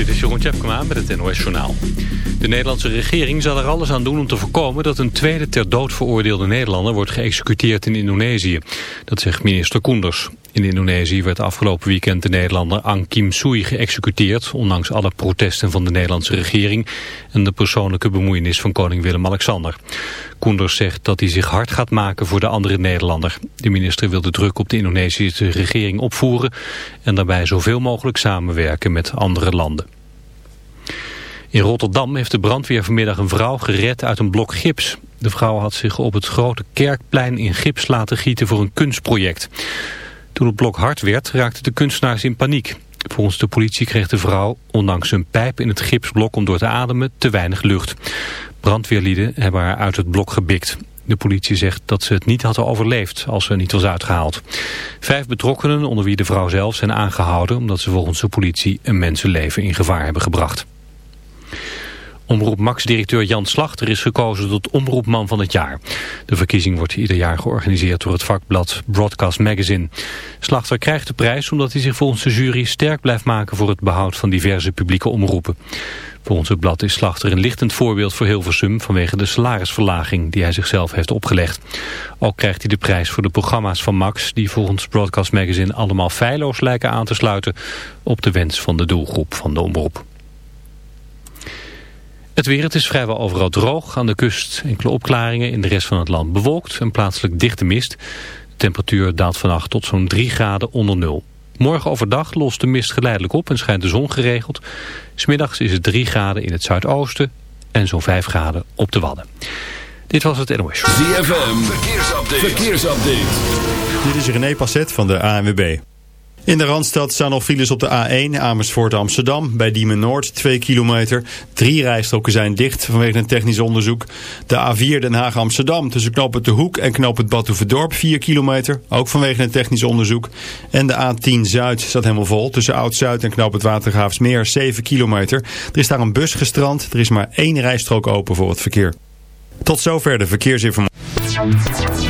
Dit is Jeroen Tjepkema met het NOS Journaal. De Nederlandse regering zal er alles aan doen om te voorkomen... dat een tweede ter dood veroordeelde Nederlander wordt geëxecuteerd in Indonesië. Dat zegt minister Koenders. In Indonesië werd afgelopen weekend de Nederlander Ang Kim Sui geëxecuteerd... ondanks alle protesten van de Nederlandse regering... en de persoonlijke bemoeienis van koning Willem-Alexander. Koenders zegt dat hij zich hard gaat maken voor de andere Nederlander. De minister wil de druk op de Indonesische regering opvoeren... en daarbij zoveel mogelijk samenwerken met andere landen. In Rotterdam heeft de brandweer vanmiddag een vrouw gered uit een blok gips. De vrouw had zich op het grote kerkplein in gips laten gieten voor een kunstproject. Toen het blok hard werd, raakten de kunstenaars in paniek. Volgens de politie kreeg de vrouw, ondanks een pijp in het gipsblok om door te ademen, te weinig lucht. Brandweerlieden hebben haar uit het blok gebikt. De politie zegt dat ze het niet hadden overleefd als ze niet was uitgehaald. Vijf betrokkenen, onder wie de vrouw zelf, zijn aangehouden... omdat ze volgens de politie een mensenleven in gevaar hebben gebracht. Omroep Max-directeur Jan Slachter is gekozen tot Omroepman van het jaar. De verkiezing wordt ieder jaar georganiseerd door het vakblad Broadcast Magazine. Slachter krijgt de prijs omdat hij zich volgens de jury sterk blijft maken voor het behoud van diverse publieke omroepen. Volgens het blad is Slachter een lichtend voorbeeld voor Hilversum vanwege de salarisverlaging die hij zichzelf heeft opgelegd. Ook krijgt hij de prijs voor de programma's van Max die volgens Broadcast Magazine allemaal feilloos lijken aan te sluiten op de wens van de doelgroep van de omroep. Het weer, het is vrijwel overal droog. Aan de kust enkele opklaringen, in de rest van het land bewolkt en plaatselijk dichte mist. De temperatuur daalt vannacht tot zo'n 3 graden onder nul. Morgen overdag lost de mist geleidelijk op en schijnt de zon geregeld. Smiddags is het 3 graden in het zuidoosten en zo'n 5 graden op de Wadden. Dit was het NOS. ZFM, verkeersupdate. verkeersupdate. Dit is René Passet van de ANWB. In de Randstad staan nog files op de A1 Amersfoort Amsterdam. Bij Diemen Noord 2 kilometer. Drie rijstroken zijn dicht vanwege een technisch onderzoek. De A4 Den Haag Amsterdam tussen knoop De Hoek en knoop het Badhoevedorp 4 kilometer. Ook vanwege een technisch onderzoek. En de A10 Zuid staat helemaal vol tussen Oud-Zuid en knoop het Watergraafsmeer 7 kilometer. Er is daar een bus gestrand. Er is maar één rijstrook open voor het verkeer. Tot zover de verkeersinformatie.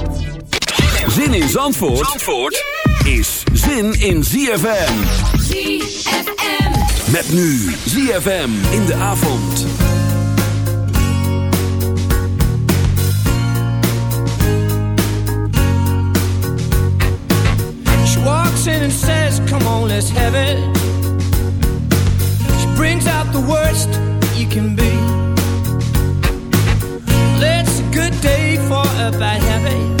Zin in Zandvoort, Zandvoort is zin in ZFM. ZFM. Met nu ZFM in de avond. She walks in and says, come on, let's have it. She brings out the worst you can be. It's a good day for a bad habit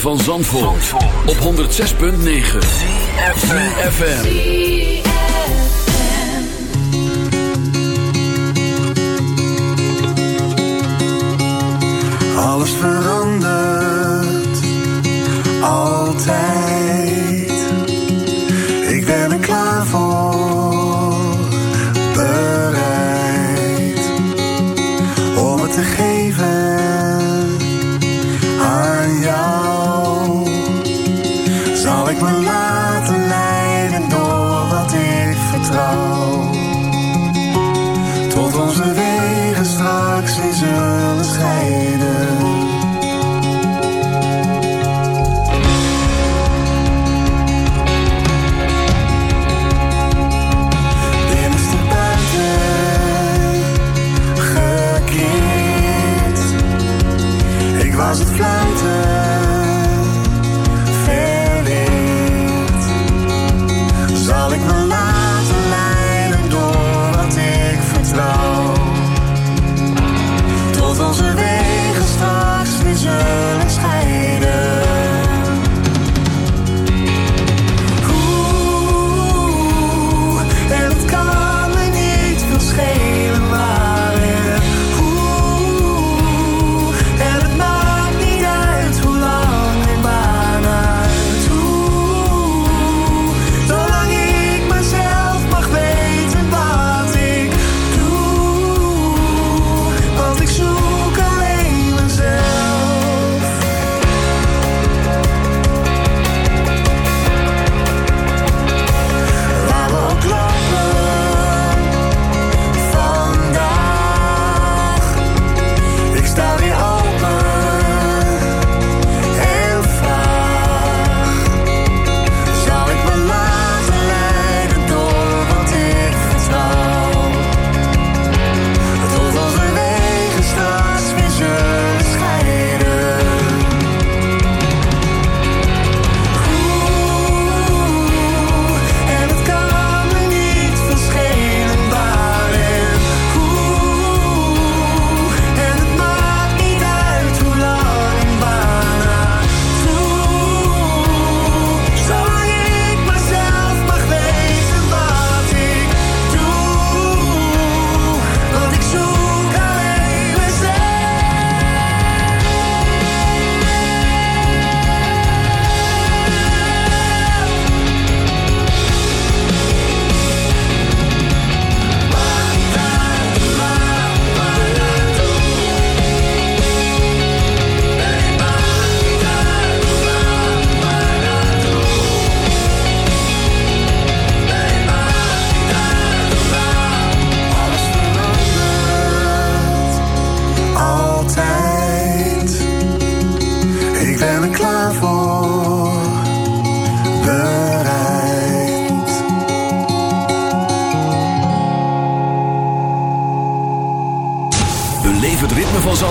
van Zandvoort, Zandvoort. op 106.9 CFFM Alles verandert, altijd.